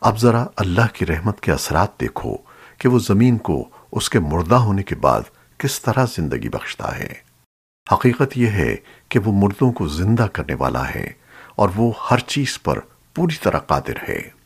اب ذرا اللہ کی رحمت کے اثرات دیکھو کہ وہ زمین کو اس کے مردہ ہونے کے بعد کس طرح زندگی بخشتا ہے۔ حقیقت یہ ہے کہ وہ مردوں کو زندہ کرنے والا ہے اور وہ ہر چیز پر پوری طرح قادر ہے۔